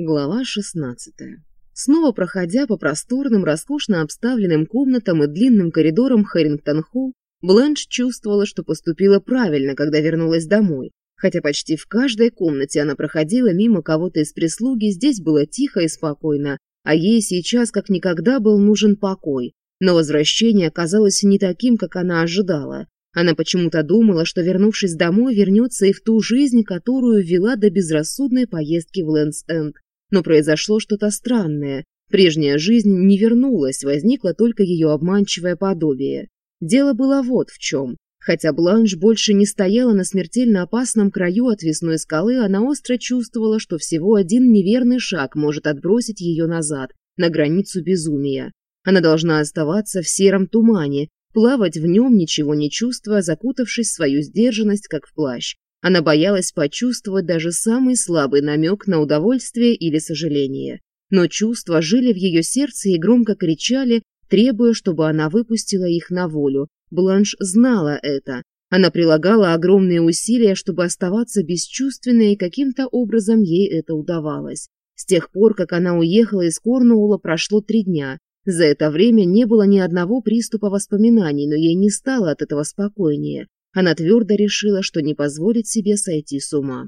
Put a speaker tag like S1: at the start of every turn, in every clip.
S1: Глава 16. Снова проходя по просторным, роскошно обставленным комнатам и длинным коридорам Хэрингтон-Холл, Бланш чувствовала, что поступила правильно, когда вернулась домой. Хотя почти в каждой комнате она проходила мимо кого-то из прислуги, здесь было тихо и спокойно, а ей сейчас как никогда был нужен покой. Но возвращение оказалось не таким, как она ожидала. Она почему-то думала, что, вернувшись домой, вернется и в ту жизнь, которую вела до безрассудной поездки в Лэнс-Энд но произошло что-то странное. Прежняя жизнь не вернулась, возникло только ее обманчивое подобие. Дело было вот в чем. Хотя Бланш больше не стояла на смертельно опасном краю отвесной скалы, она остро чувствовала, что всего один неверный шаг может отбросить ее назад, на границу безумия. Она должна оставаться в сером тумане, плавать в нем, ничего не чувствуя, закутавшись в свою сдержанность, как в плащ. Она боялась почувствовать даже самый слабый намек на удовольствие или сожаление. Но чувства жили в ее сердце и громко кричали, требуя, чтобы она выпустила их на волю. Бланш знала это. Она прилагала огромные усилия, чтобы оставаться бесчувственной, и каким-то образом ей это удавалось. С тех пор, как она уехала из Корнуула, прошло три дня. За это время не было ни одного приступа воспоминаний, но ей не стало от этого спокойнее. Она твердо решила, что не позволит себе сойти с ума.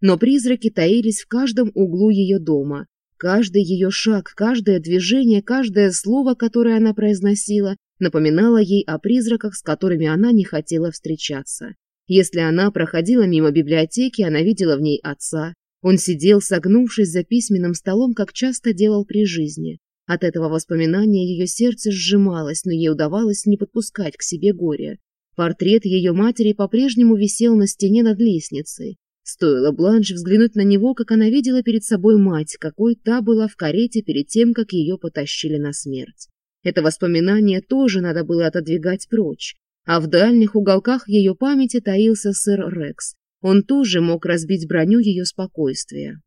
S1: Но призраки таились в каждом углу ее дома. Каждый ее шаг, каждое движение, каждое слово, которое она произносила, напоминало ей о призраках, с которыми она не хотела встречаться. Если она проходила мимо библиотеки, она видела в ней отца. Он сидел, согнувшись за письменным столом, как часто делал при жизни. От этого воспоминания ее сердце сжималось, но ей удавалось не подпускать к себе горе. Портрет ее матери по-прежнему висел на стене над лестницей. Стоило Бланш взглянуть на него, как она видела перед собой мать, какой та была в карете перед тем, как ее потащили на смерть. Это воспоминание тоже надо было отодвигать прочь. А в дальних уголках ее памяти таился сэр Рекс. Он тоже мог разбить броню ее спокойствия.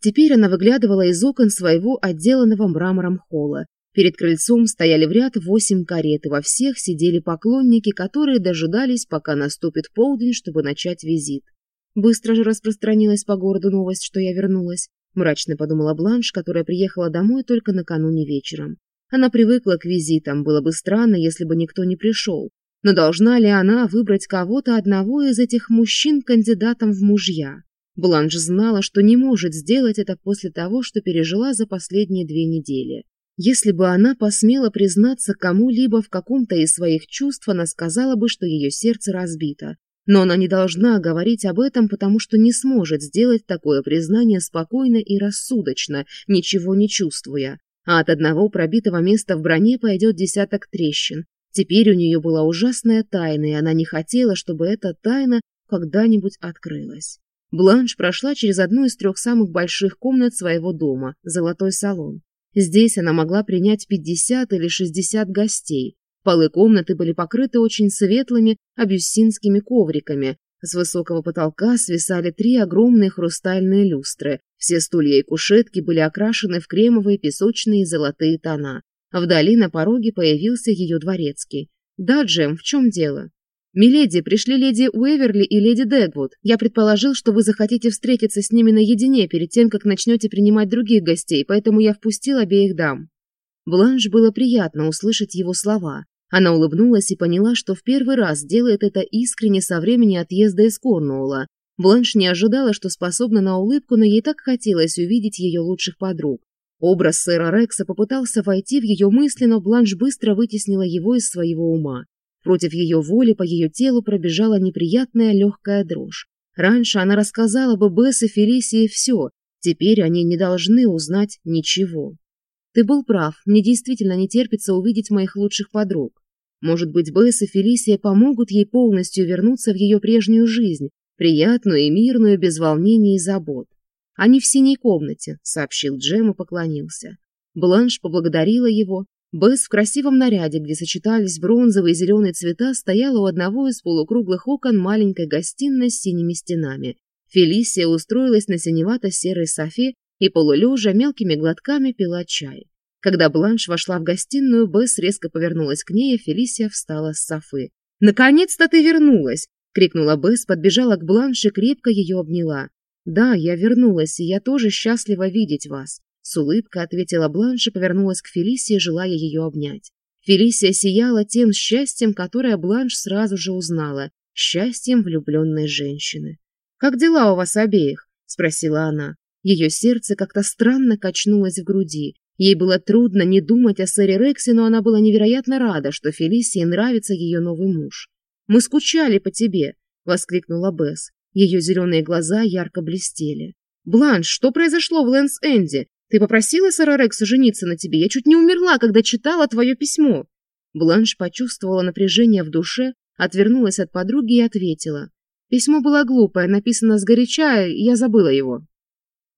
S1: Теперь она выглядывала из окон своего отделанного мрамором холла, Перед крыльцом стояли в ряд восемь карет, и во всех сидели поклонники, которые дожидались, пока наступит полдень, чтобы начать визит. Быстро же распространилась по городу новость, что я вернулась. Мрачно подумала Бланш, которая приехала домой только накануне вечером. Она привыкла к визитам, было бы странно, если бы никто не пришел. Но должна ли она выбрать кого-то одного из этих мужчин кандидатом в мужья? Бланш знала, что не может сделать это после того, что пережила за последние две недели. Если бы она посмела признаться кому-либо в каком-то из своих чувств, она сказала бы, что ее сердце разбито. Но она не должна говорить об этом, потому что не сможет сделать такое признание спокойно и рассудочно, ничего не чувствуя. А от одного пробитого места в броне пойдет десяток трещин. Теперь у нее была ужасная тайна, и она не хотела, чтобы эта тайна когда-нибудь открылась. Бланш прошла через одну из трех самых больших комнат своего дома – золотой салон. Здесь она могла принять 50 или 60 гостей. Полы комнаты были покрыты очень светлыми абюссинскими ковриками. С высокого потолка свисали три огромные хрустальные люстры. Все стулья и кушетки были окрашены в кремовые, песочные и золотые тона. Вдали на пороге появился ее дворецкий. «Да, Джем, в чем дело?» «Миледи, пришли леди Уэверли и леди Дэгвуд. Я предположил, что вы захотите встретиться с ними наедине перед тем, как начнете принимать других гостей, поэтому я впустил обеих дам». Бланш было приятно услышать его слова. Она улыбнулась и поняла, что в первый раз делает это искренне со времени отъезда из Корнуола. Бланш не ожидала, что способна на улыбку, но ей так хотелось увидеть ее лучших подруг. Образ сэра Рекса попытался войти в ее мысли, но Бланш быстро вытеснила его из своего ума. Против ее воли по ее телу пробежала неприятная легкая дрожь. Раньше она рассказала бы Бесс и Фелисии все, теперь они не должны узнать ничего. Ты был прав, мне действительно не терпится увидеть моих лучших подруг. Может быть, Бесс и Фелисия помогут ей полностью вернуться в ее прежнюю жизнь, приятную и мирную, без волнений и забот. «Они в синей комнате», — сообщил Джем и поклонился. Бланш поблагодарила его, Бэс в красивом наряде, где сочетались бронзовые и зеленые цвета, стояла у одного из полукруглых окон маленькой гостиной с синими стенами. Фелисия устроилась на синевато-серой софе и полулежа мелкими глотками пила чай. Когда Бланш вошла в гостиную, Бэс резко повернулась к ней, и Фелисия встала с софы. «Наконец-то ты вернулась!» — крикнула Бэс, подбежала к Бланш и крепко ее обняла. «Да, я вернулась, и я тоже счастлива видеть вас. С улыбкой ответила Бланш и повернулась к Фелисии, желая ее обнять. Фелисия сияла тем счастьем, которое Бланш сразу же узнала, счастьем влюбленной женщины. «Как дела у вас обеих?» – спросила она. Ее сердце как-то странно качнулось в груди. Ей было трудно не думать о сэре Рексе, но она была невероятно рада, что Фелисии нравится ее новый муж. «Мы скучали по тебе!» – воскликнула Бесс. Ее зеленые глаза ярко блестели. «Бланш, что произошло в Лэнс-Энди? Ты попросила сэра Рекса жениться на тебе. Я чуть не умерла, когда читала твое письмо. Бланш почувствовала напряжение в душе, отвернулась от подруги и ответила. Письмо было глупое, написано сгоряча, и я забыла его.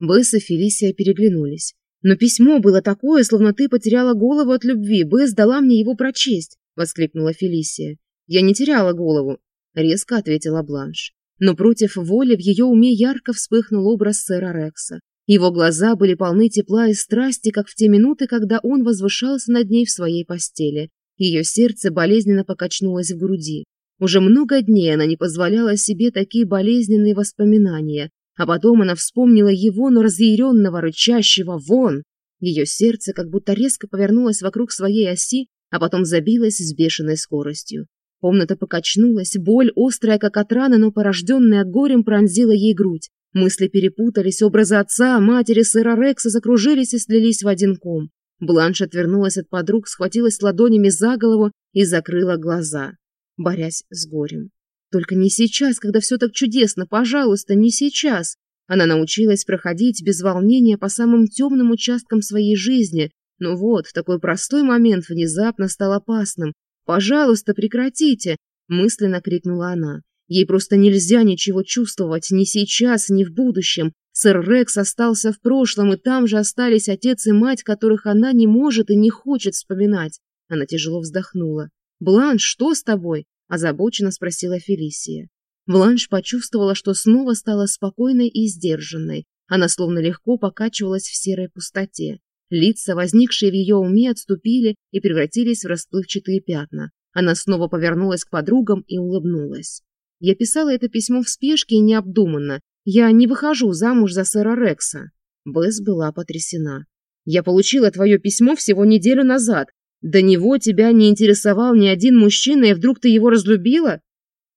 S1: Бесс и Фелисия переглянулись. «Но письмо было такое, словно ты потеряла голову от любви. Бесс дала мне его прочесть», — воскликнула Фелисия. «Я не теряла голову», — резко ответила Бланш. Но против воли в ее уме ярко вспыхнул образ сэра Рекса. Его глаза были полны тепла и страсти, как в те минуты, когда он возвышался над ней в своей постели. Ее сердце болезненно покачнулось в груди. Уже много дней она не позволяла себе такие болезненные воспоминания, а потом она вспомнила его, но разъяренного, рычащего «Вон!». Ее сердце как будто резко повернулось вокруг своей оси, а потом забилось с бешеной скоростью. Комната покачнулась, боль, острая как от раны, но порожденная горем, пронзила ей грудь. Мысли перепутались, образы отца, матери, сыра Рекса закружились и слились в один ком. Бланш отвернулась от подруг, схватилась ладонями за голову и закрыла глаза, борясь с горем. Только не сейчас, когда все так чудесно, пожалуйста, не сейчас. Она научилась проходить без волнения по самым темным участкам своей жизни, но вот, такой простой момент внезапно стал опасным. «Пожалуйста, прекратите!» – мысленно крикнула она. Ей просто нельзя ничего чувствовать, ни сейчас, ни в будущем. Сэр Рекс остался в прошлом, и там же остались отец и мать, которых она не может и не хочет вспоминать. Она тяжело вздохнула. «Бланш, что с тобой?» – озабоченно спросила Фелисия. Бланш почувствовала, что снова стала спокойной и сдержанной. Она словно легко покачивалась в серой пустоте. Лица, возникшие в ее уме, отступили и превратились в расплывчатые пятна. Она снова повернулась к подругам и улыбнулась. Я писала это письмо в спешке и необдуманно. Я не выхожу замуж за сэра Рекса». Бесс была потрясена. «Я получила твое письмо всего неделю назад. До него тебя не интересовал ни один мужчина, и вдруг ты его разлюбила?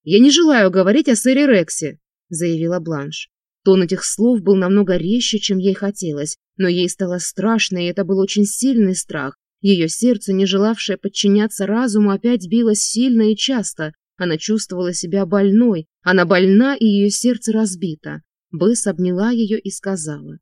S1: Я не желаю говорить о сэре Рексе», — заявила Бланш. Тон этих слов был намного резче, чем ей хотелось, но ей стало страшно, и это был очень сильный страх. Ее сердце, не желавшее подчиняться разуму, опять билось сильно и часто. Она чувствовала себя больной, она больна и ее сердце разбито. Бесс обняла ее и сказала.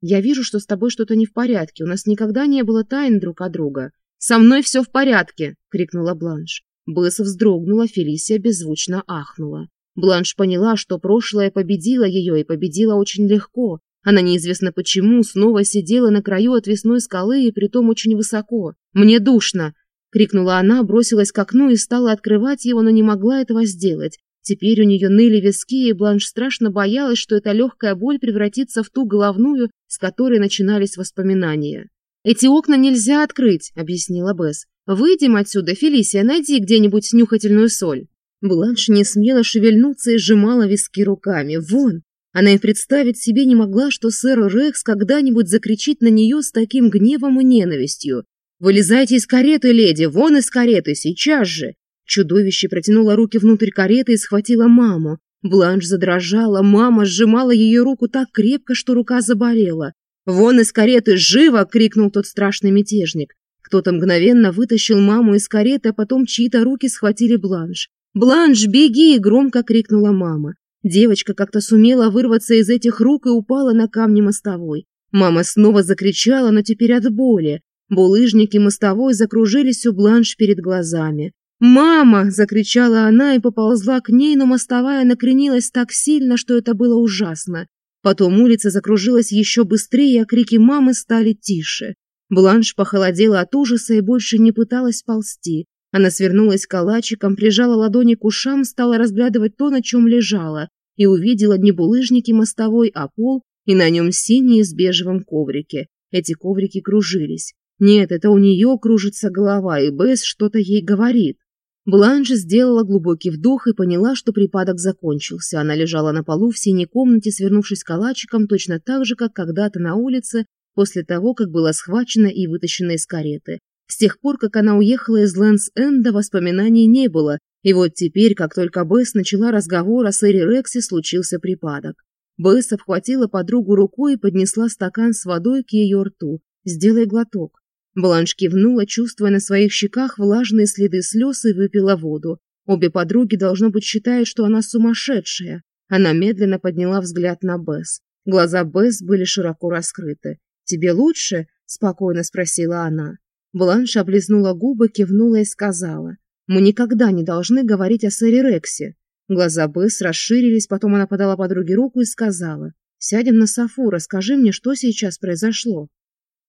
S1: «Я вижу, что с тобой что-то не в порядке, у нас никогда не было тайн друг от друга». «Со мной все в порядке!» — крикнула Бланш. Бесс вздрогнула, Фелисия беззвучно ахнула. Бланш поняла, что прошлое победило ее и победило очень легко. Она неизвестно почему снова сидела на краю отвесной скалы и притом очень высоко. «Мне душно!» крикнула она, бросилась к окну и стала открывать его, но не могла этого сделать. Теперь у нее ныли виски, и Бланш страшно боялась, что эта легкая боль превратится в ту головную, с которой начинались воспоминания. «Эти окна нельзя открыть», — объяснила Бесс. «Выйдем отсюда, Фелисия, найди где-нибудь снюхательную соль». Бланш не смела шевельнуться и сжимала виски руками. «Вон!» Она и представить себе не могла, что сэр Рекс когда-нибудь закричит на нее с таким гневом и ненавистью. «Вылезайте из кареты, леди! Вон из кареты! Сейчас же!» Чудовище протянуло руки внутрь кареты и схватило маму. Бланш задрожала, мама сжимала ее руку так крепко, что рука заболела. «Вон из кареты! Живо!» — крикнул тот страшный мятежник. Кто-то мгновенно вытащил маму из кареты, а потом чьи-то руки схватили Бланш. «Бланш, беги!» — громко крикнула мама. Девочка как-то сумела вырваться из этих рук и упала на камни мостовой. Мама снова закричала, но теперь от боли. Булыжники мостовой закружились у Бланш перед глазами. «Мама!» – закричала она и поползла к ней, но мостовая накренилась так сильно, что это было ужасно. Потом улица закружилась еще быстрее, а крики мамы стали тише. Бланш похолодела от ужаса и больше не пыталась ползти. Она свернулась калачиком, прижала ладони к ушам, стала разглядывать то, на чем лежала, и увидела не булыжники мостовой, а пол, и на нем синие с бежевым коврике. Эти коврики кружились. Нет, это у нее кружится голова, и Бесс что-то ей говорит. Бланш сделала глубокий вдох и поняла, что припадок закончился. Она лежала на полу в синей комнате, свернувшись калачиком, точно так же, как когда-то на улице, после того, как была схвачена и вытащена из кареты. С тех пор, как она уехала из Лэнс-Энда, воспоминаний не было, и вот теперь, как только Бесс начала разговор о сэре Рексе, случился припадок. Бесс обхватила подругу рукой и поднесла стакан с водой к ее рту. «Сделай глоток». Бланш кивнула, чувствуя на своих щеках влажные следы слез и выпила воду. Обе подруги, должно быть, считают, что она сумасшедшая. Она медленно подняла взгляд на Бесс. Глаза Бесс были широко раскрыты. «Тебе лучше?» – спокойно спросила она. Бланш облизнула губы, кивнула и сказала. «Мы никогда не должны говорить о сэре Рексе». Глаза Бесс расширились, потом она подала подруге руку и сказала. «Сядем на софу, расскажи мне, что сейчас произошло».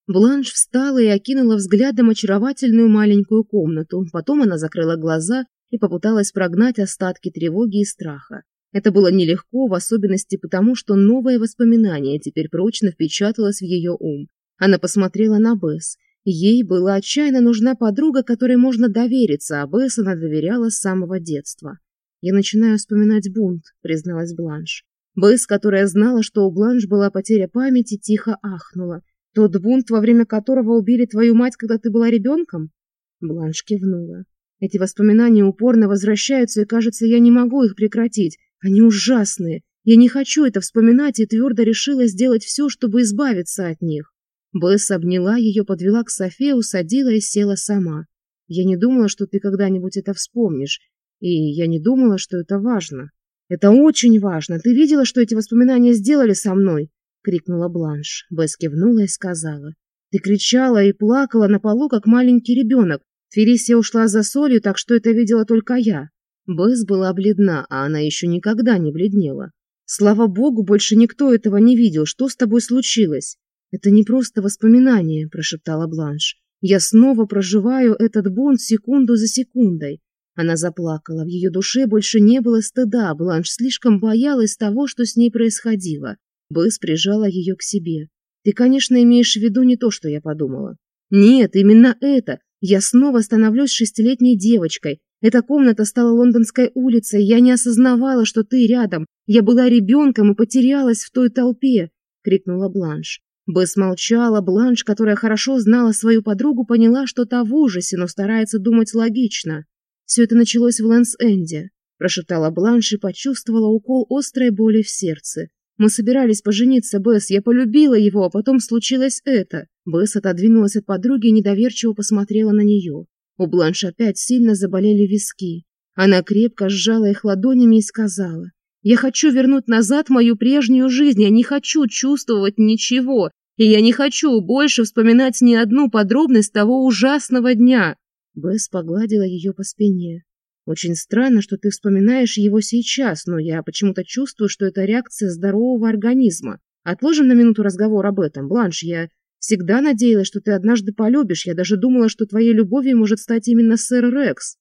S1: Бланш встала и окинула взглядом очаровательную маленькую комнату. Потом она закрыла глаза и попыталась прогнать остатки тревоги и страха. Это было нелегко, в особенности потому, что новое воспоминание теперь прочно впечаталось в ее ум. Она посмотрела на Бесс. Ей была отчаянно нужна подруга, которой можно довериться, а Бесс она доверяла с самого детства. «Я начинаю вспоминать бунт», — призналась Бланш. Бесс, которая знала, что у Бланш была потеря памяти, тихо ахнула. Тот бунт, во время которого убили твою мать, когда ты была ребенком? Бланш кивнула. Эти воспоминания упорно возвращаются, и, кажется, я не могу их прекратить. Они ужасные. Я не хочу это вспоминать и твердо решила сделать все, чтобы избавиться от них. Бесс обняла ее, подвела к Софе, усадила и села сама. Я не думала, что ты когда-нибудь это вспомнишь. И я не думала, что это важно. Это очень важно. Ты видела, что эти воспоминания сделали со мной? крикнула Бланш. Бесс кивнула и сказала. Ты кричала и плакала на полу, как маленький ребенок. Фелисия ушла за солью, так что это видела только я. Бесс была бледна, а она еще никогда не бледнела. Слава богу, больше никто этого не видел. Что с тобой случилось? Это не просто воспоминание, прошептала Бланш. Я снова проживаю этот бунт секунду за секундой. Она заплакала. В ее душе больше не было стыда. Бланш слишком боялась того, что с ней происходило. Бэс прижала ее к себе. «Ты, конечно, имеешь в виду не то, что я подумала. Нет, именно это. Я снова становлюсь шестилетней девочкой. Эта комната стала лондонской улицей. Я не осознавала, что ты рядом. Я была ребенком и потерялась в той толпе», — крикнула Бланш. Бэс молчала, Бланш, которая хорошо знала свою подругу, поняла, что та в ужасе, но старается думать логично. «Все это началось в Лэндс-Энде», – прошептала Бланш и почувствовала укол острой боли в сердце. Мы собирались пожениться, Бесс, я полюбила его, а потом случилось это. Бесс отодвинулась от подруги и недоверчиво посмотрела на нее. У Бланш опять сильно заболели виски. Она крепко сжала их ладонями и сказала. «Я хочу вернуть назад мою прежнюю жизнь, я не хочу чувствовать ничего, и я не хочу больше вспоминать ни одну подробность того ужасного дня». Бесс погладила ее по спине. Очень странно, что ты вспоминаешь его сейчас, но я почему-то чувствую, что это реакция здорового организма. Отложим на минуту разговор об этом, Бланш, я всегда надеялась, что ты однажды полюбишь. Я даже думала, что твоей любовью может стать именно сэр Рекс.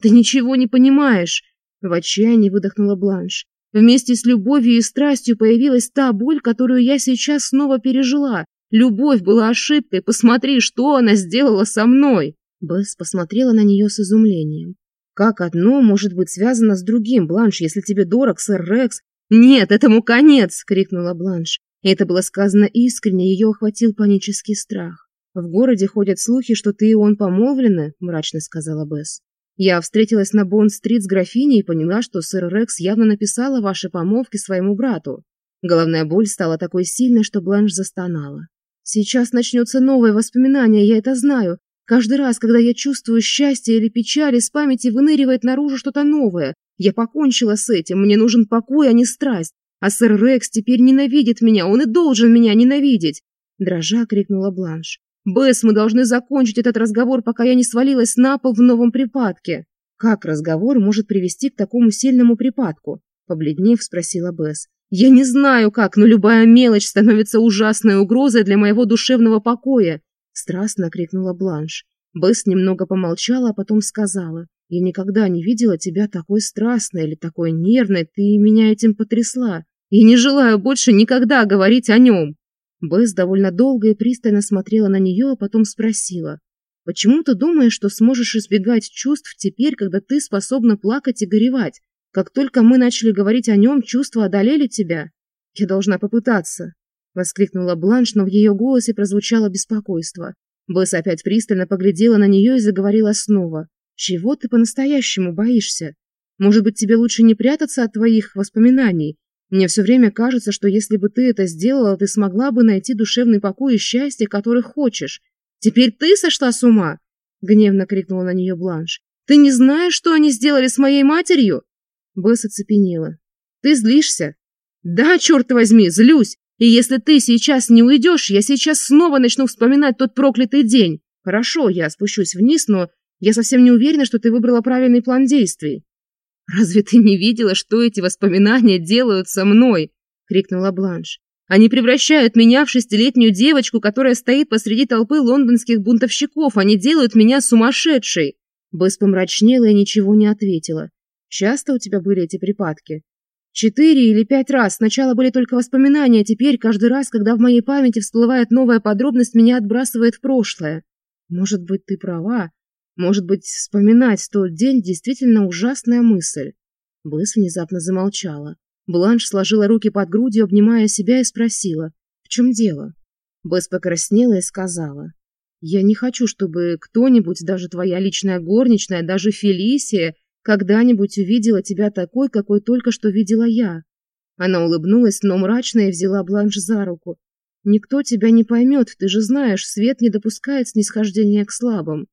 S1: Ты ничего не понимаешь, в отчаянии выдохнула Бланш. Вместе с любовью и страстью появилась та боль, которую я сейчас снова пережила. Любовь была ошибкой, посмотри, что она сделала со мной. Бесс посмотрела на нее с изумлением. Как одно может быть связано с другим, Бланш, если тебе дорог, сэр Рекс? Нет, этому конец! крикнула Бланш. Это было сказано искренне, ее охватил панический страх. В городе ходят слухи, что ты и он помолвлены, мрачно сказала Бесс. Я встретилась на Бонд-стрит с графиней и поняла, что сэр Рекс явно написала ваши помолвки своему брату. Головная боль стала такой сильной, что Бланш застонала. Сейчас начнется новое воспоминание, я это знаю. Каждый раз, когда я чувствую счастье или печаль, из памяти выныривает наружу что-то новое. Я покончила с этим, мне нужен покой, а не страсть. А сэр Рекс теперь ненавидит меня, он и должен меня ненавидеть!» Дрожа крикнула Бланш. «Бесс, мы должны закончить этот разговор, пока я не свалилась на пол в новом припадке!» «Как разговор может привести к такому сильному припадку?» Побледнев, спросила Бесс. «Я не знаю как, но любая мелочь становится ужасной угрозой для моего душевного покоя. Страстно крикнула Бланш. Бэс немного помолчала, а потом сказала. «Я никогда не видела тебя такой страстной или такой нервной. Ты меня этим потрясла. Я не желаю больше никогда говорить о нем». Бэс довольно долго и пристально смотрела на нее, а потом спросила. «Почему ты думаешь, что сможешь избегать чувств теперь, когда ты способна плакать и горевать? Как только мы начали говорить о нем, чувства одолели тебя. Я должна попытаться» воскликнула Бланш, но в ее голосе прозвучало беспокойство. Бесс опять пристально поглядела на нее и заговорила снова. «Чего ты по-настоящему боишься? Может быть, тебе лучше не прятаться от твоих воспоминаний? Мне все время кажется, что если бы ты это сделала, ты смогла бы найти душевный покой и счастье, которых хочешь. Теперь ты сошла с ума!» Гневно крикнула на нее Бланш. «Ты не знаешь, что они сделали с моей матерью?» Бесс оцепенела. «Ты злишься?» «Да, черт возьми, злюсь! И если ты сейчас не уйдешь, я сейчас снова начну вспоминать тот проклятый день. Хорошо, я спущусь вниз, но я совсем не уверена, что ты выбрала правильный план действий. Разве ты не видела, что эти воспоминания делают со мной? крикнула Бланш. Они превращают меня в шестилетнюю девочку, которая стоит посреди толпы лондонских бунтовщиков. Они делают меня сумасшедшей. Бэс помрачнела и ничего не ответила. Часто у тебя были эти припадки? Четыре или пять раз. Сначала были только воспоминания, теперь каждый раз, когда в моей памяти всплывает новая подробность, меня отбрасывает в прошлое. Может быть, ты права. Может быть, вспоминать тот день действительно ужасная мысль. Блэс внезапно замолчала. Бланш сложила руки под грудью, обнимая себя, и спросила, в чем дело? Блэс покраснела и сказала, «Я не хочу, чтобы кто-нибудь, даже твоя личная горничная, даже Фелисия, когда-нибудь увидела тебя такой, какой только что видела я. Она улыбнулась, но мрачно и взяла бланш за руку. Никто тебя не поймет, ты же знаешь, свет не допускает снисхождения к слабым.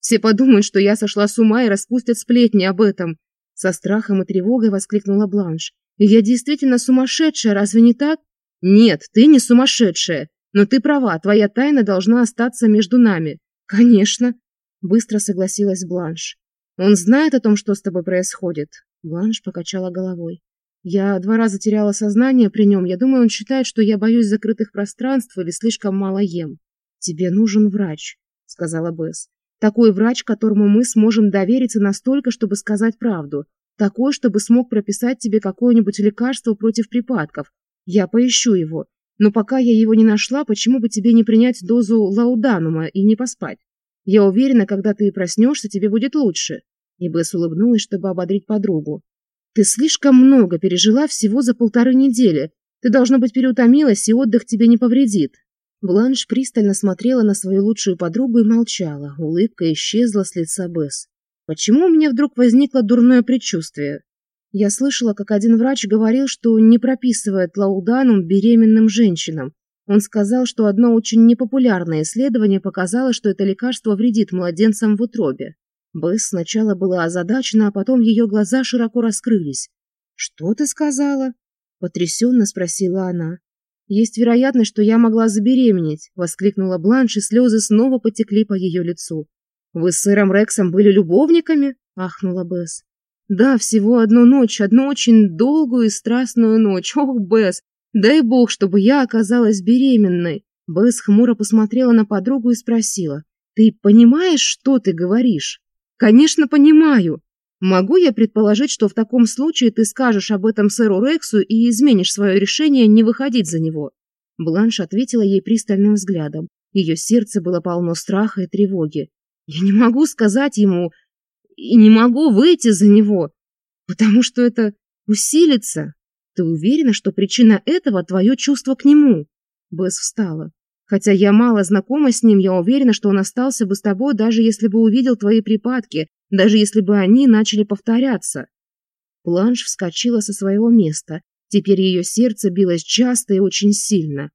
S1: Все подумают, что я сошла с ума и распустят сплетни об этом. Со страхом и тревогой воскликнула Бланш. Я действительно сумасшедшая, разве не так? Нет, ты не сумасшедшая. Но ты права, твоя тайна должна остаться между нами. Конечно. Быстро согласилась Бланш. Он знает о том, что с тобой происходит. Бланш покачала головой. Я два раза теряла сознание при нем. Я думаю, он считает, что я боюсь закрытых пространств или слишком мало ем. Тебе нужен врач, сказала Бесс. Такой врач, которому мы сможем довериться настолько, чтобы сказать правду. Такой, чтобы смог прописать тебе какое-нибудь лекарство против припадков. Я поищу его. Но пока я его не нашла, почему бы тебе не принять дозу лауданума и не поспать? Я уверена, когда ты проснешься, тебе будет лучше. Эбэс улыбнулась, чтобы ободрить подругу. Ты слишком много пережила всего за полторы недели. Ты, должно быть, переутомилась, и отдых тебе не повредит. Бланш пристально смотрела на свою лучшую подругу и молчала. Улыбка исчезла с лица Бесс. Почему у меня вдруг возникло дурное предчувствие? Я слышала, как один врач говорил, что не прописывает лауданум беременным женщинам, он сказал, что одно очень непопулярное исследование показало, что это лекарство вредит младенцам в утробе. Бэс сначала была озадачена, а потом ее глаза широко раскрылись. «Что ты сказала?» – потрясенно спросила она. «Есть вероятность, что я могла забеременеть», – воскликнула Бланш, и слезы снова потекли по ее лицу. «Вы с сэром Рексом были любовниками?» – ахнула Бесс. «Да, всего одну ночь, одну очень долгую и страстную ночь. Ох, Бесс, Дай бог, чтобы я оказалась беременной. Бэс хмуро посмотрела на подругу и спросила. Ты понимаешь, что ты говоришь? Конечно, понимаю. Могу я предположить, что в таком случае ты скажешь об этом сэру Рексу и изменишь свое решение не выходить за него? Бланш ответила ей пристальным взглядом. Ее сердце было полно страха и тревоги. Я не могу сказать ему и не могу выйти за него, потому что это усилится. Ты уверена, что причина этого твое чувство к нему? Бесс встала. Хотя я мало знакома с ним, я уверена, что он остался бы с тобой, даже если бы увидел твои припадки, даже если бы они начали повторяться. Планш вскочила со своего места. Теперь ее сердце билось часто и очень сильно.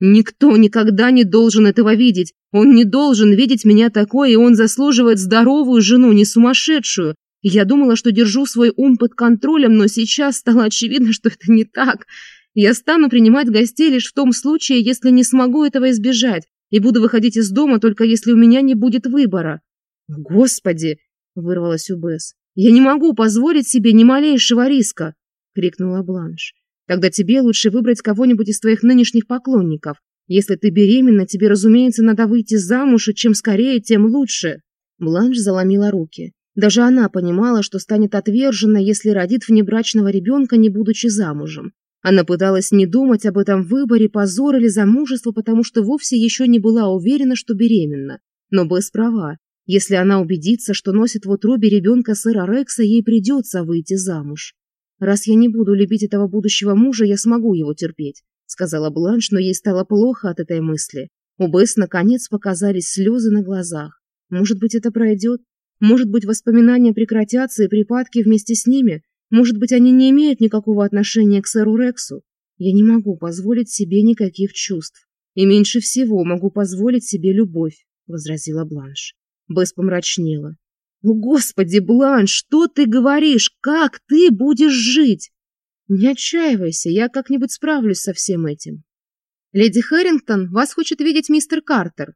S1: «Никто никогда не должен этого видеть! Он не должен видеть меня такой, и он заслуживает здоровую жену, не сумасшедшую! Я думала, что держу свой ум под контролем, но сейчас стало очевидно, что это не так. Я стану принимать гостей лишь в том случае, если не смогу этого избежать, и буду выходить из дома только если у меня не будет выбора. Господи, вырвалась у Бэс. Я не могу позволить себе ни малейшего риска, крикнула Бланш. Тогда тебе лучше выбрать кого-нибудь из твоих нынешних поклонников. Если ты беременна, тебе, разумеется, надо выйти замуж, и чем скорее, тем лучше. Бланш заломила руки. Даже она понимала, что станет отвержена, если родит внебрачного ребенка, не будучи замужем. Она пыталась не думать об этом выборе, позор или замужество, потому что вовсе еще не была уверена, что беременна. Но Бесс права. Если она убедится, что носит в утробе ребенка сыра Рекса, ей придется выйти замуж. «Раз я не буду любить этого будущего мужа, я смогу его терпеть», — сказала Бланш, но ей стало плохо от этой мысли. У Бесс, наконец, показались слезы на глазах. «Может быть, это пройдет?» Может быть, воспоминания прекратятся и припадки вместе с ними. Может быть, они не имеют никакого отношения к сэру Рексу. Я не могу позволить себе никаких чувств. И меньше всего могу позволить себе любовь, возразила Бланш. Бэс помрачнела. «О, Господи, Бланш, что ты говоришь? Как ты будешь жить?» «Не отчаивайся, я как-нибудь справлюсь со всем этим». «Леди Хэрингтон, вас хочет видеть мистер Картер».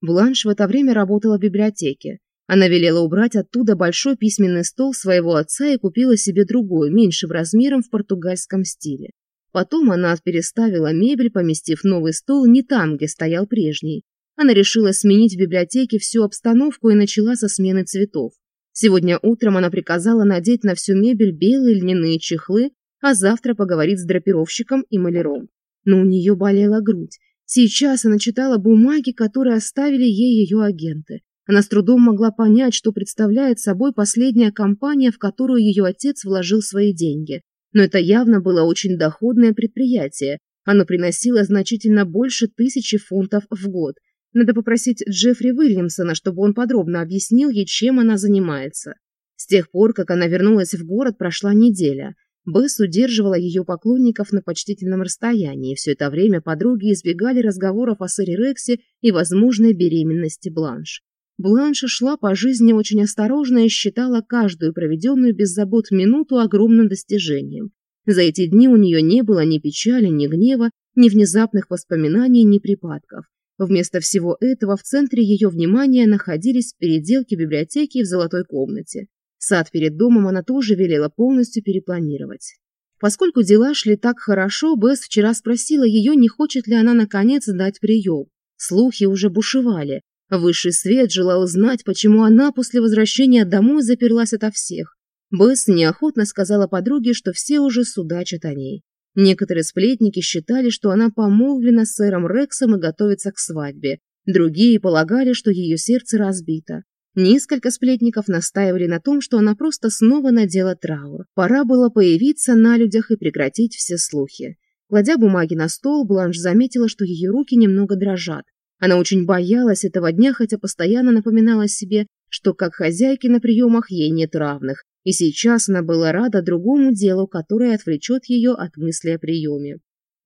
S1: Бланш в это время работала в библиотеке. Она велела убрать оттуда большой письменный стол своего отца и купила себе другой, меньше в размером в португальском стиле. Потом она переставила мебель, поместив новый стол не там, где стоял прежний. Она решила сменить в библиотеке всю обстановку и начала со смены цветов. Сегодня утром она приказала надеть на всю мебель белые льняные чехлы, а завтра поговорить с драпировщиком и маляром. Но у нее болела грудь. Сейчас она читала бумаги, которые оставили ей ее агенты. Она с трудом могла понять, что представляет собой последняя компания, в которую ее отец вложил свои деньги. Но это явно было очень доходное предприятие. Оно приносило значительно больше тысячи фунтов в год. Надо попросить Джеффри Уильямсона, чтобы он подробно объяснил ей, чем она занимается. С тех пор, как она вернулась в город, прошла неделя. Бесс удерживала ее поклонников на почтительном расстоянии. Все это время подруги избегали разговоров о сэре Рексе и возможной беременности Бланш. Бланша шла по жизни очень осторожно и считала каждую проведенную без забот минуту огромным достижением. За эти дни у нее не было ни печали, ни гнева, ни внезапных воспоминаний, ни припадков. Вместо всего этого в центре ее внимания находились переделки библиотеки в золотой комнате. Сад перед домом она тоже велела полностью перепланировать. Поскольку дела шли так хорошо, Бесс вчера спросила ее, не хочет ли она наконец дать прием. Слухи уже бушевали. А высший свет желал знать, почему она после возвращения домой заперлась ото всех. Бесс неохотно сказала подруге, что все уже судачат о ней. Некоторые сплетники считали, что она помолвлена с сэром Рексом и готовится к свадьбе. Другие полагали, что ее сердце разбито. Несколько сплетников настаивали на том, что она просто снова надела траур. Пора было появиться на людях и прекратить все слухи. Кладя бумаги на стол, Бланш заметила, что ее руки немного дрожат. Она очень боялась этого дня, хотя постоянно напоминала себе, что как хозяйки на приемах ей нет равных, и сейчас она была рада другому делу, которое отвлечет ее от мысли о приеме.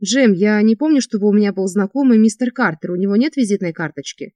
S1: «Джем, я не помню, чтобы у меня был знакомый мистер Картер, у него нет визитной карточки?»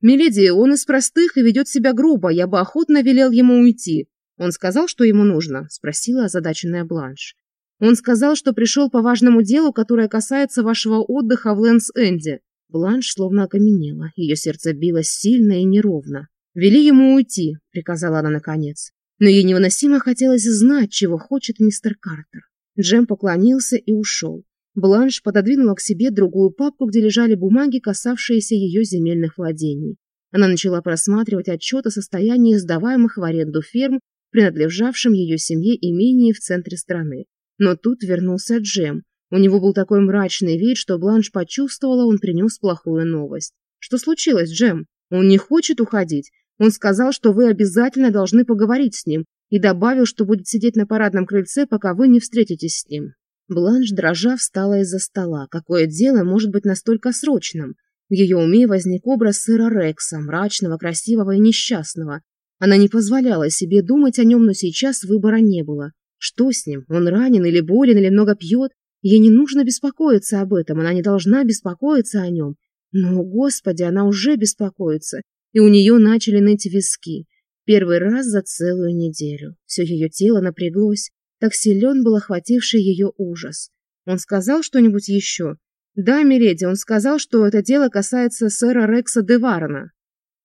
S1: «Миледи, он из простых и ведет себя грубо, я бы охотно велел ему уйти». «Он сказал, что ему нужно?» – спросила озадаченная Бланш. «Он сказал, что пришел по важному делу, которое касается вашего отдыха в Лэнс-Энде». Бланш словно окаменела, ее сердце билось сильно и неровно. «Вели ему уйти», — приказала она наконец. Но ей невыносимо хотелось знать, чего хочет мистер Картер. Джем поклонился и ушел. Бланш пододвинула к себе другую папку, где лежали бумаги, касавшиеся ее земельных владений. Она начала просматривать отчет о состоянии сдаваемых в аренду ферм, принадлежавшим ее семье имений в центре страны. Но тут вернулся Джем, у него был такой мрачный вид, что Бланш почувствовала, он принес плохую новость. «Что случилось, Джем? Он не хочет уходить. Он сказал, что вы обязательно должны поговорить с ним, и добавил, что будет сидеть на парадном крыльце, пока вы не встретитесь с ним». Бланш, дрожа, встала из-за стола. Какое дело может быть настолько срочным? В ее уме возник образ сыра Рекса, мрачного, красивого и несчастного. Она не позволяла себе думать о нем, но сейчас выбора не было. Что с ним? Он ранен или болен, или много пьет? Ей не нужно беспокоиться об этом, она не должна беспокоиться о нем. Но, господи, она уже беспокоится, и у нее начали ныть виски. Первый раз за целую неделю. Все ее тело напряглось, так силен был охвативший ее ужас. Он сказал что-нибудь еще? Да, Миледи, он сказал, что это дело касается сэра Рекса Деварна.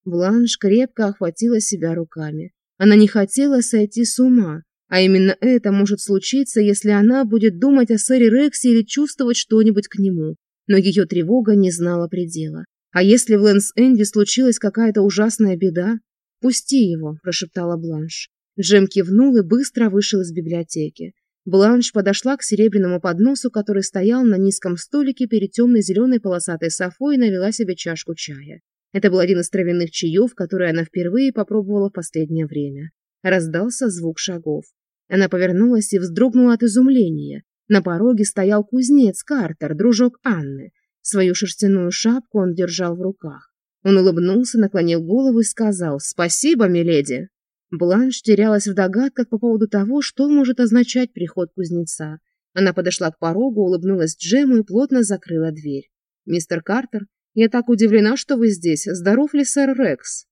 S1: Бланш крепко охватила себя руками. Она не хотела сойти с ума. А именно это может случиться, если она будет думать о сэре Рексе или чувствовать что-нибудь к нему. Но ее тревога не знала предела. А если в Лэнс Энди случилась какая-то ужасная беда? «Пусти его», – прошептала Бланш. Джем кивнул и быстро вышел из библиотеки. Бланш подошла к серебряному подносу, который стоял на низком столике перед темно-зеленой полосатой софой и налила себе чашку чая. Это был один из травяных чаев, который она впервые попробовала в последнее время раздался звук шагов. Она повернулась и вздрогнула от изумления. На пороге стоял кузнец Картер, дружок Анны. Свою шерстяную шапку он держал в руках. Он улыбнулся, наклонил голову и сказал «Спасибо, миледи!». Бланш терялась в догадках по поводу того, что может означать приход кузнеца. Она подошла к порогу, улыбнулась Джему и плотно закрыла дверь. «Мистер Картер, я так удивлена, что вы здесь. Здоров ли сэр Рекс?»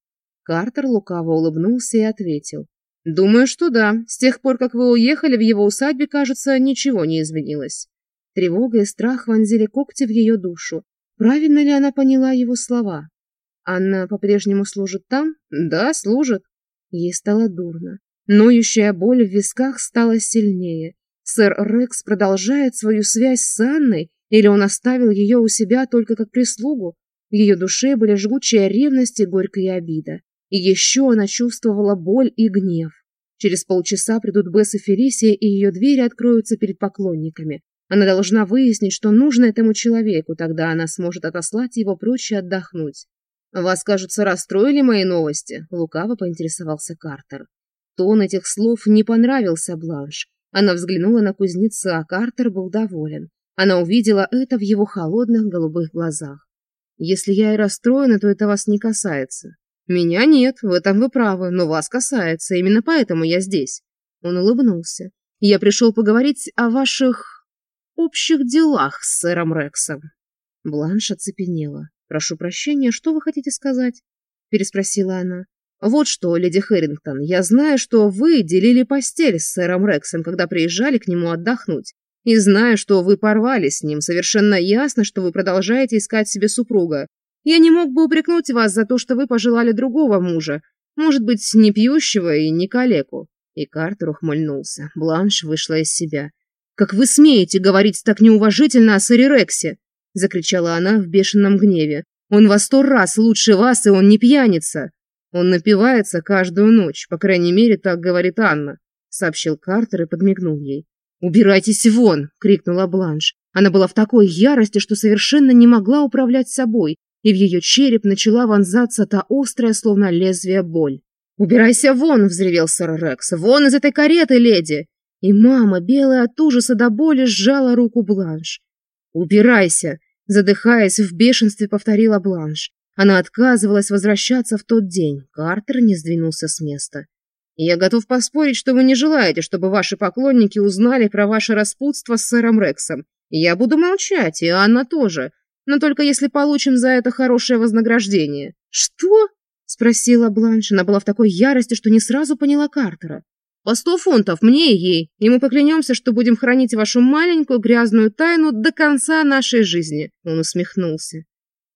S1: Картер лукаво улыбнулся и ответил. Думаю, что да. С тех пор, как вы уехали, в его усадьбе, кажется, ничего не изменилось. Тревога и страх вонзили когти в ее душу. Правильно ли она поняла его слова? Она по-прежнему служит там? Да, служит. Ей стало дурно. Ноющая боль в висках стала сильнее. Сэр Рекс продолжает свою связь с Анной, или он оставил ее у себя только как прислугу? В ее душе были жгучая ревность и горькая обида. И еще она чувствовала боль и гнев. Через полчаса придут Бесс и Фелисия, и ее двери откроются перед поклонниками. Она должна выяснить, что нужно этому человеку, тогда она сможет отослать его прочь и отдохнуть. «Вас, кажется, расстроили мои новости?» – лукаво поинтересовался Картер. Тон этих слов не понравился Бланш. Она взглянула на кузнеца, а Картер был доволен. Она увидела это в его холодных голубых глазах. «Если я и расстроена, то это вас не касается. «Меня нет, в этом вы правы, но вас касается, именно поэтому я здесь». Он улыбнулся. «Я пришел поговорить о ваших... общих делах с сэром Рексом». Бланш оцепенела. «Прошу прощения, что вы хотите сказать?» переспросила она. «Вот что, леди Хэрингтон, я знаю, что вы делили постель с сэром Рексом, когда приезжали к нему отдохнуть. И знаю, что вы порвали с ним. Совершенно ясно, что вы продолжаете искать себе супруга. Я не мог бы упрекнуть вас за то, что вы пожелали другого мужа. Может быть, не пьющего и не калеку». И Картер ухмыльнулся. Бланш вышла из себя. «Как вы смеете говорить так неуважительно о Сарирексе?» — закричала она в бешеном гневе. «Он во сто раз лучше вас, и он не пьяница!» «Он напивается каждую ночь, по крайней мере, так говорит Анна», — сообщил Картер и подмигнул ей. «Убирайтесь вон!» — крикнула Бланш. Она была в такой ярости, что совершенно не могла управлять собой и в ее череп начала вонзаться та острая, словно лезвие, боль. «Убирайся вон!» — взревел сэр Рекс. «Вон из этой кареты, леди!» И мама, белая от ужаса до боли, сжала руку Бланш. «Убирайся!» — задыхаясь в бешенстве, повторила Бланш. Она отказывалась возвращаться в тот день. Картер не сдвинулся с места. «Я готов поспорить, что вы не желаете, чтобы ваши поклонники узнали про ваше распутство с сэром Рексом. Я буду молчать, и Анна тоже но только если получим за это хорошее вознаграждение. Что? Спросила Бланш. Она была в такой ярости, что не сразу поняла Картера. По сто фунтов мне и ей, и мы поклянемся, что будем хранить вашу маленькую грязную тайну до конца нашей жизни. Он усмехнулся.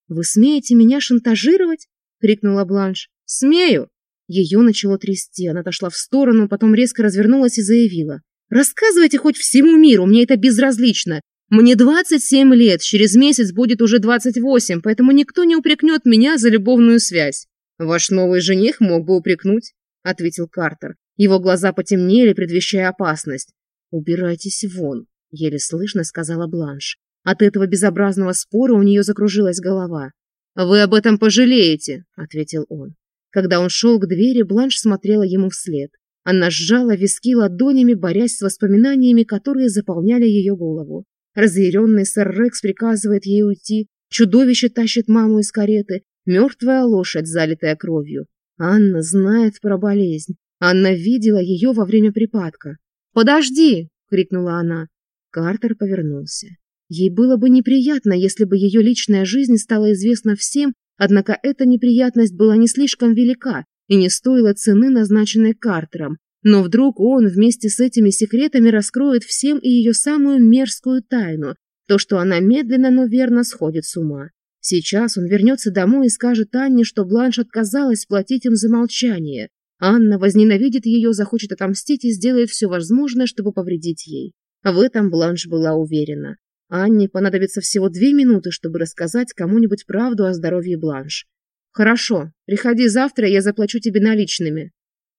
S1: Вы смеете меня шантажировать? крикнула Бланш. Смею. Ее начало трясти, она отошла в сторону, потом резко развернулась и заявила. «Рассказывайте хоть всему миру, мне это безразлично. Мне 27 лет, через месяц будет уже 28, поэтому никто не упрекнет меня за любовную связь. Ваш новый жених мог бы упрекнуть, ответил Картер. Его глаза потемнели, предвещая опасность. Убирайтесь вон, еле слышно сказала Бланш. От этого безобразного спора у нее закружилась голова. Вы об этом пожалеете, ответил он. Когда он шел к двери, Бланш смотрела ему вслед. Она сжала виски ладонями, борясь с воспоминаниями, которые заполняли ее голову. Разъяренный сэр Рекс приказывает ей уйти. Чудовище тащит маму из кареты. Мертвая лошадь, залитая кровью. Анна знает про болезнь. Анна видела ее во время припадка. «Подожди!» — крикнула она. Картер повернулся. Ей было бы неприятно, если бы ее личная жизнь стала известна всем, однако эта неприятность была не слишком велика и не стоила цены, назначенной Картером, но вдруг он вместе с этими секретами раскроет всем и ее самую мерзкую тайну, то, что она медленно, но верно сходит с ума. Сейчас он вернется домой и скажет Анне, что Бланш отказалась платить им за молчание. Анна возненавидит ее, захочет отомстить и сделает все возможное, чтобы повредить ей. В этом Бланш была уверена. Анне понадобится всего две минуты, чтобы рассказать кому-нибудь правду о здоровье Бланш. «Хорошо, приходи завтра, я заплачу тебе наличными»,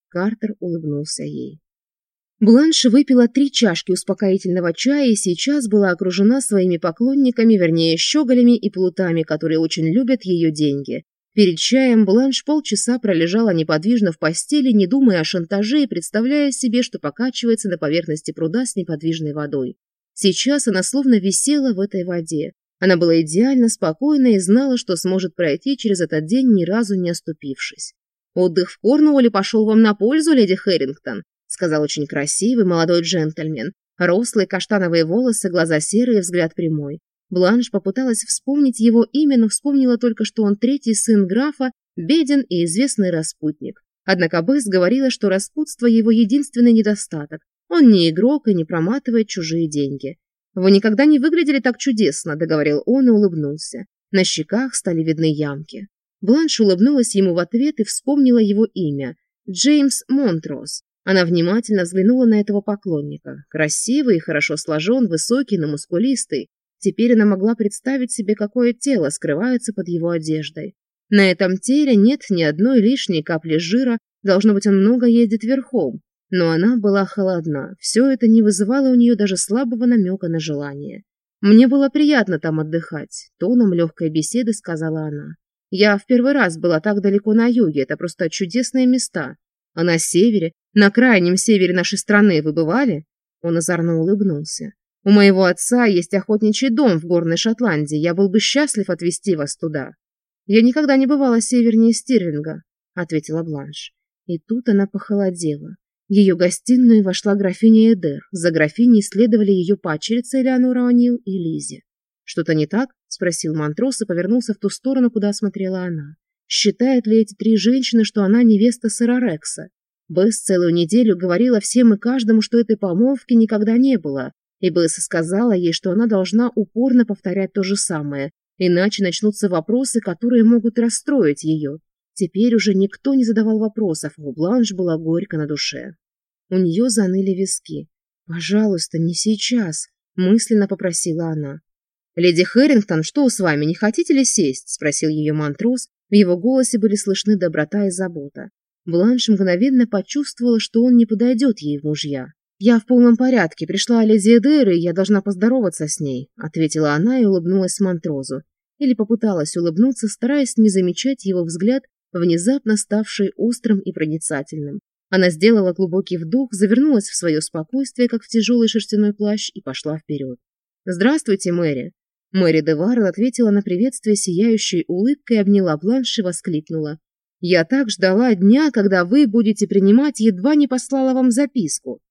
S1: Картер улыбнулся ей. Бланш выпила три чашки успокоительного чая и сейчас была окружена своими поклонниками, вернее, щеголями и плутами, которые очень любят ее деньги. Перед чаем Бланш полчаса пролежала неподвижно в постели, не думая о шантаже и представляя себе, что покачивается на поверхности пруда с неподвижной водой. Сейчас она словно висела в этой воде. Она была идеально спокойна и знала, что сможет пройти через этот день, ни разу не оступившись. Отдых в корнуолле пошел вам на пользу, леди Хэрингтон, сказал очень красивый молодой джентльмен. Рослые каштановые волосы, глаза серые, взгляд прямой. Бланш попыталась вспомнить его имя, но вспомнила только, что он третий сын графа, беден и известный распутник. Однако Бесс говорила, что распутство – его единственный недостаток. Он не игрок и не проматывает чужие деньги. «Вы никогда не выглядели так чудесно», – договорил он и улыбнулся. На щеках стали видны ямки. Бланш улыбнулась ему в ответ и вспомнила его имя – Джеймс Монтрос. Она внимательно взглянула на этого поклонника. Красивый и хорошо сложен, высокий, но мускулистый. Теперь она могла представить себе, какое тело скрывается под его одеждой. На этом теле нет ни одной лишней капли жира, должно быть, он много ездит верхом. Но она была холодна, все это не вызывало у нее даже слабого намека на желание. «Мне было приятно там отдыхать», – тоном легкой беседы сказала она. Я в первый раз была так далеко на юге, это просто чудесные места. А на севере, на крайнем севере нашей страны вы бывали?» Он озорно улыбнулся. «У моего отца есть охотничий дом в горной Шотландии, я был бы счастлив отвезти вас туда». «Я никогда не бывала севернее Стирлинга», — ответила Бланш. И тут она похолодела. В ее гостиную вошла графиня Эдер. За графиней следовали ее поочередь Элеонора О'Нил и Лизи. «Что-то не так?» спросил Мантрос и повернулся в ту сторону, куда смотрела она. Считает ли эти три женщины, что она невеста сэра Рекса? Бесс целую неделю говорила всем и каждому, что этой помолвки никогда не было, и Бесс сказала ей, что она должна упорно повторять то же самое, иначе начнутся вопросы, которые могут расстроить ее. Теперь уже никто не задавал вопросов, а у Бланш была горько на душе. У нее заныли виски. «Пожалуйста, не сейчас», – мысленно попросила она. «Леди Хэрингтон, что с вами, не хотите ли сесть?» – спросил ее матрос. В его голосе были слышны доброта и забота. Бланш мгновенно почувствовала, что он не подойдет ей в мужья. «Я в полном порядке. Пришла леди Эдер, и я должна поздороваться с ней», – ответила она и улыбнулась Монтрозу. Или попыталась улыбнуться, стараясь не замечать его взгляд, внезапно ставший острым и проницательным. Она сделала глубокий вдох, завернулась в свое спокойствие, как в тяжелый шерстяной плащ, и пошла вперед. «Здравствуйте, Мэри!» Мэри Деварл ответила на приветствие сияющей улыбкой, и обняла Бланш и воскликнула. «Я так ждала дня, когда вы будете принимать, едва не послала вам записку».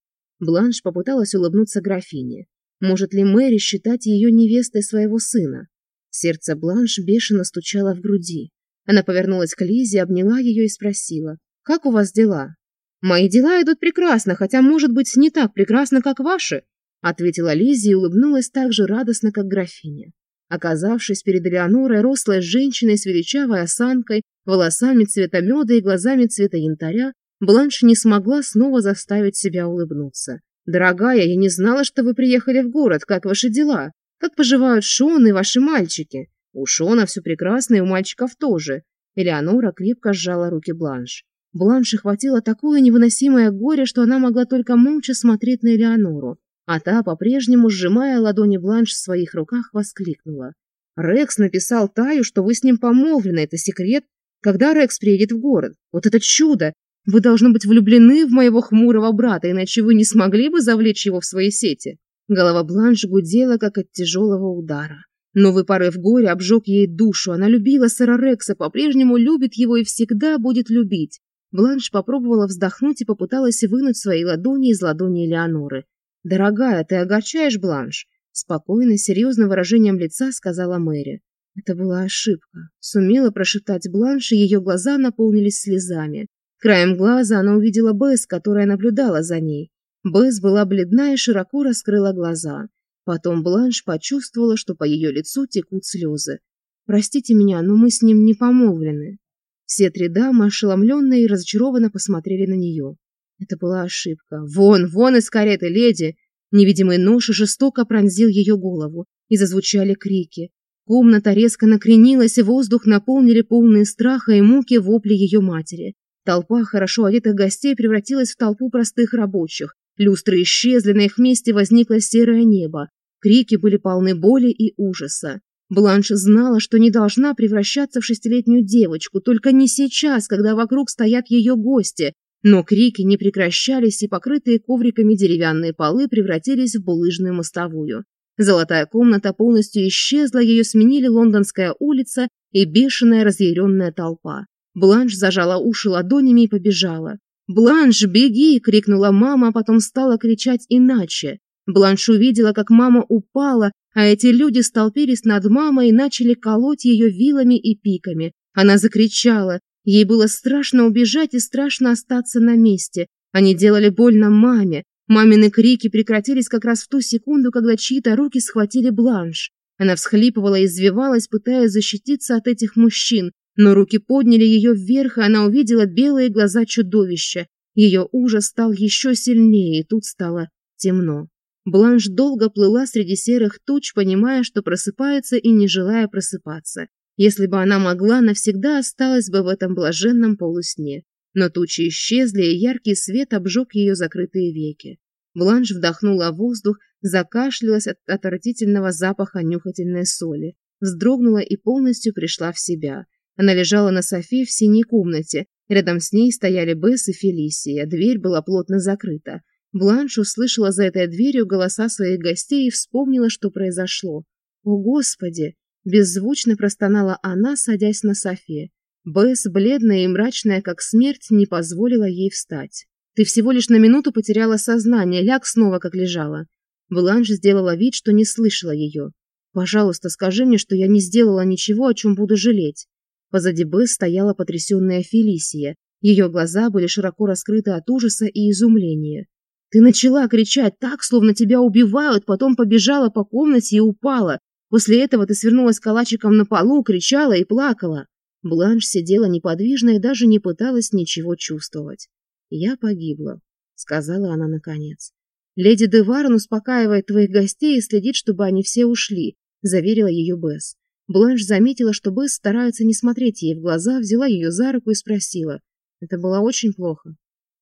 S1: Бланш попыталась улыбнуться графине. Может ли Мэри считать ее невестой своего сына? Сердце Бланш бешено стучало в груди. Она повернулась к Лизе, обняла ее и спросила. «Как у вас дела?» «Мои дела идут прекрасно, хотя, может быть, не так прекрасно, как ваши», ответила Лизи и улыбнулась так же радостно, как графиня. Оказавшись перед Элеонорой, рослой женщиной с величавой осанкой, волосами цвета меда и глазами цвета янтаря, Бланш не смогла снова заставить себя улыбнуться. «Дорогая, я не знала, что вы приехали в город. Как ваши дела? Как поживают Шон и ваши мальчики? У Шона все прекрасно, и у мальчиков тоже». Элеонора крепко сжала руки Бланш. Бланш охватило такое невыносимое горе, что она могла только молча смотреть на Элеонору а та по-прежнему, сжимая ладони Бланш в своих руках, воскликнула. «Рекс написал Таю, что вы с ним помолвлены, это секрет, когда Рекс приедет в город. Вот это чудо! Вы должны быть влюблены в моего хмурого брата, иначе вы не смогли бы завлечь его в свои сети». Голова Бланш гудела, как от тяжелого удара. Новый порыв горя обжег ей душу. Она любила сэра Рекса, по-прежнему любит его и всегда будет любить. Бланш попробовала вздохнуть и попыталась вынуть свои ладони из ладони Леоноры. «Дорогая, ты огорчаешь Бланш?» Спокойно, серьезным выражением лица сказала Мэри. Это была ошибка. Сумела прошептать Бланш, и ее глаза наполнились слезами. Краем глаза она увидела Бесс, которая наблюдала за ней. Бесс была бледна и широко раскрыла глаза. Потом Бланш почувствовала, что по ее лицу текут слезы. «Простите меня, но мы с ним не помолвлены». Все три дамы ошеломленно и разочарованно посмотрели на нее. Это была ошибка. «Вон, вон из кареты, леди! Невидимый нож жестоко пронзил ее голову, и зазвучали крики. Комната резко накренилась, и воздух наполнили полные страха и муки вопли ее матери. Толпа хорошо одетых гостей превратилась в толпу простых рабочих. Люстры исчезли, на их месте возникло серое небо. Крики были полны боли и ужаса. Бланш знала, что не должна превращаться в шестилетнюю девочку, только не сейчас, когда вокруг стоят ее гости, но крики не прекращались, и покрытые ковриками деревянные полы превратились в булыжную мостовую. Золотая комната полностью исчезла, ее сменили лондонская улица и бешеная разъяренная толпа. Бланш зажала уши ладонями и побежала. «Бланш, беги!» – крикнула мама, а потом стала кричать иначе. Бланш увидела, как мама упала, а эти люди столпились над мамой и начали колоть ее вилами и пиками. Она закричала Ей было страшно убежать и страшно остаться на месте. Они делали больно маме. Мамины крики прекратились как раз в ту секунду, когда чьи-то руки схватили бланш. Она всхлипывала и извивалась, пытаясь защититься от этих мужчин, но руки подняли ее вверх, и она увидела белые глаза чудовища. Ее ужас стал еще сильнее, и тут стало темно. Бланш долго плыла среди серых туч, понимая, что просыпается и не желая просыпаться. Если бы она могла, навсегда осталась бы в этом блаженном полусне. Но тучи исчезли, и яркий свет обжег ее закрытые веки. Бланш вдохнула воздух, закашлялась от отвратительного запаха нюхательной соли, вздрогнула и полностью пришла в себя. Она лежала на софе в синей комнате. Рядом с ней стояли Бесс и Фелисия. Дверь была плотно закрыта. Бланш услышала за этой дверью голоса своих гостей и вспомнила, что произошло. «О, Господи!» Беззвучно простонала она, садясь на софе. Бесс, бледная и мрачная, как смерть, не позволила ей встать. «Ты всего лишь на минуту потеряла сознание, ляг снова, как лежала». Бланш сделала вид, что не слышала ее. «Пожалуйста, скажи мне, что я не сделала ничего, о чем буду жалеть». Позади Бесс стояла потрясенная Фелисия. Ее глаза были широко раскрыты от ужаса и изумления. «Ты начала кричать так, словно тебя убивают, потом побежала по комнате и упала. После этого ты свернулась калачиком на полу, кричала и плакала. Бланш сидела неподвижно и даже не пыталась ничего чувствовать. «Я погибла», — сказала она наконец. «Леди Деварен успокаивает твоих гостей и следит, чтобы они все ушли», — заверила ее Бесс. Бланш заметила, что Бесс старается не смотреть ей в глаза, взяла ее за руку и спросила. Это было очень плохо.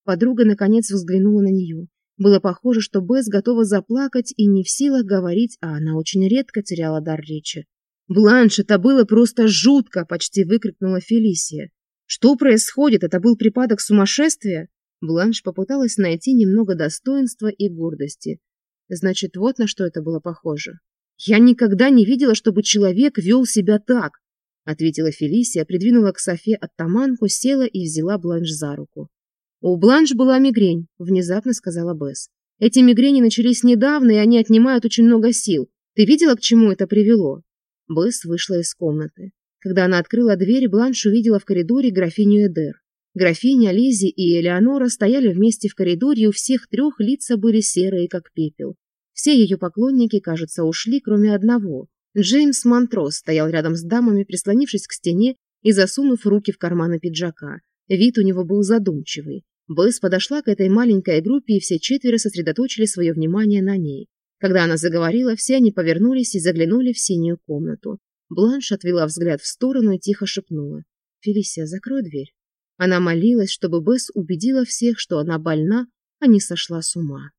S1: Подруга наконец взглянула на нее. Было похоже, что Бесс готова заплакать и не в силах говорить, а она очень редко теряла дар речи. «Бланш, это было просто жутко!» – почти выкрикнула Фелисия. «Что происходит? Это был припадок сумасшествия?» Бланш попыталась найти немного достоинства и гордости. Значит, вот на что это было похоже. «Я никогда не видела, чтобы человек вел себя так!» – ответила Фелисия, придвинула к Софе оттаманку, села и взяла Бланш за руку. У Бланш была мигрень, внезапно сказала Бесс. Эти мигрени начались недавно, и они отнимают очень много сил. Ты видела, к чему это привело? Бесс вышла из комнаты. Когда она открыла дверь, Бланш увидела в коридоре графиню Эдер. Графиня, Лизи и Элеонора стояли вместе в коридоре, и у всех трех лица были серые, как пепел. Все ее поклонники, кажется, ушли, кроме одного. Джеймс Монтрос стоял рядом с дамами, прислонившись к стене и засунув руки в карманы пиджака. Вид у него был задумчивый. Блэс подошла к этой маленькой группе, и все четверо сосредоточили свое внимание на ней. Когда она заговорила, все они повернулись и заглянули в синюю комнату. Бланш отвела взгляд в сторону и тихо шепнула. «Фелисия, закрой дверь». Она молилась, чтобы Бесс убедила всех, что она больна, а не сошла с ума.